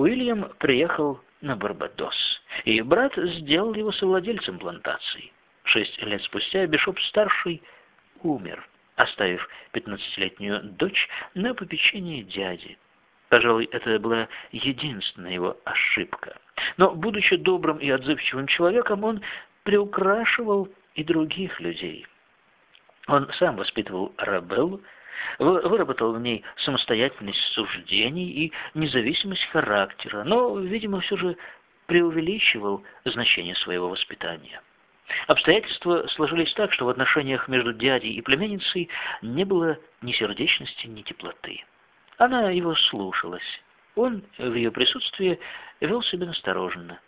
Уильям приехал на Барбадос, и брат сделал его совладельцем плантации. Шесть лет спустя Бишоп-старший умер, оставив пятнадцатилетнюю дочь на попечении дяди. Пожалуй, это была единственная его ошибка. Но, будучи добрым и отзывчивым человеком, он приукрашивал и других людей. Он сам воспитывал Рабеллу, выработал в ней самостоятельность суждений и независимость характера, но, видимо, все же преувеличивал значение своего воспитания. Обстоятельства сложились так, что в отношениях между дядей и племянницей не было ни сердечности, ни теплоты. Она его слушалась. Он в ее присутствии вел себя настороженно.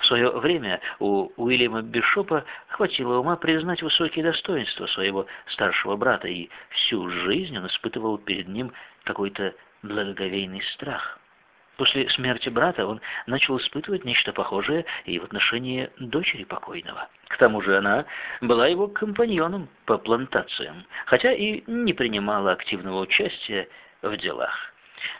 В свое время у Уильяма Бишопа хватило ума признать высокие достоинства своего старшего брата, и всю жизнь он испытывал перед ним какой-то благоговейный страх. После смерти брата он начал испытывать нечто похожее и в отношении дочери покойного. К тому же она была его компаньоном по плантациям, хотя и не принимала активного участия в делах.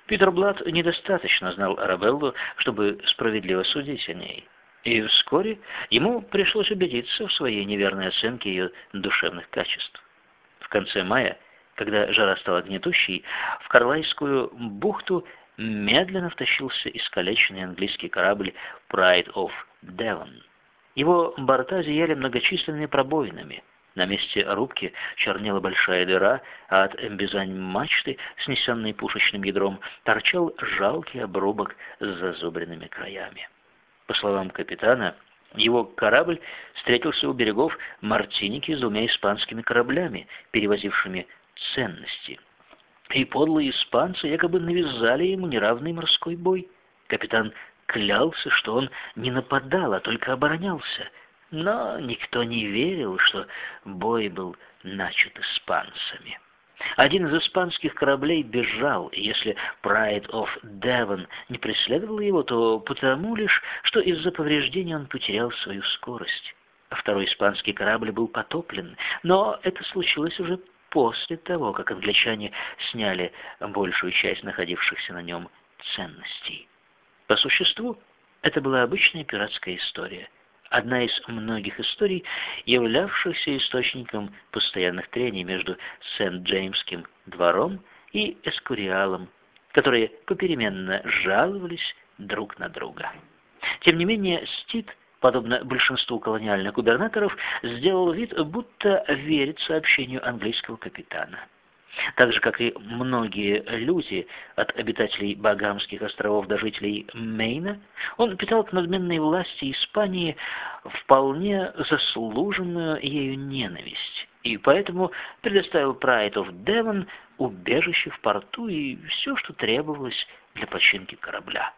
Питер Блад недостаточно знал Арабеллу, чтобы справедливо судить о ней. И вскоре ему пришлось убедиться в своей неверной оценке ее душевных качеств. В конце мая, когда жара стала гнетущей, в Карлайскую бухту медленно втащился искалеченный английский корабль Pride of Devon. Его борта зияли многочисленными пробоинами. На месте рубки чернела большая дыра, а от эмбизань мачты, снесенной пушечным ядром, торчал жалкий обрубок с зазубренными краями. По словам капитана, его корабль встретился у берегов Мартиники с двумя испанскими кораблями, перевозившими ценности. И подлые испанцы якобы навязали ему неравный морской бой. Капитан клялся, что он не нападал, а только оборонялся. Но никто не верил, что бой был начат испанцами. Один из испанских кораблей бежал, и если Pride of Devon не преследовал его, то потому лишь, что из-за повреждения он потерял свою скорость. Второй испанский корабль был потоплен, но это случилось уже после того, как англичане сняли большую часть находившихся на нем ценностей. По существу, это была обычная пиратская история – одна из многих историй, являвшихся источником постоянных трений между Сент-Джеймским двором и Эскуриалом, которые попеременно жаловались друг на друга. Тем не менее, Стит, подобно большинству колониальных губернаторов, сделал вид, будто верит сообщению английского капитана. Так же, как и многие люди, от обитателей Багамских островов до жителей Мейна, он питал к надменной власти Испании вполне заслуженную ею ненависть, и поэтому предоставил Pride of Devon убежище в порту и все, что требовалось для починки корабля.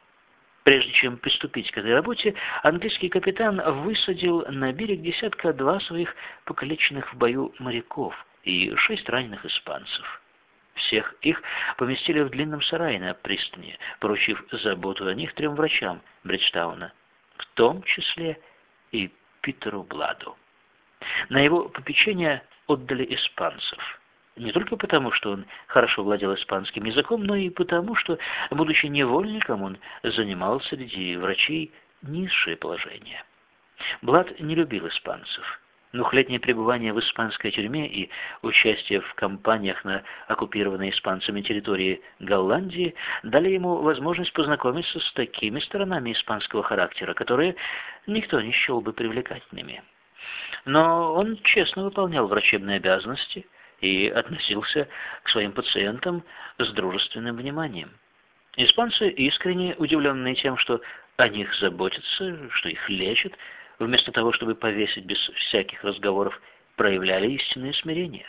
Прежде чем приступить к этой работе, английский капитан высадил на берег десятка-два своих покалеченных в бою моряков – и шесть раненых испанцев. Всех их поместили в длинном сарае на пристани, поручив заботу о них трем врачам Бриджтауна, в том числе и Питеру Бладу. На его попечение отдали испанцев. Не только потому, что он хорошо владел испанским языком, но и потому, что, будучи невольником, он занимал среди врачей низшее положение. Блад не любил испанцев. Двухлетнее пребывание в испанской тюрьме и участие в кампаниях на оккупированной испанцами территории Голландии дали ему возможность познакомиться с такими сторонами испанского характера, которые никто не счел бы привлекательными. Но он честно выполнял врачебные обязанности и относился к своим пациентам с дружественным вниманием. Испанцы, искренне удивленные тем, что о них заботятся, что их лечат, вместо того, чтобы повесить без всяких разговоров, проявляли истинное смирение.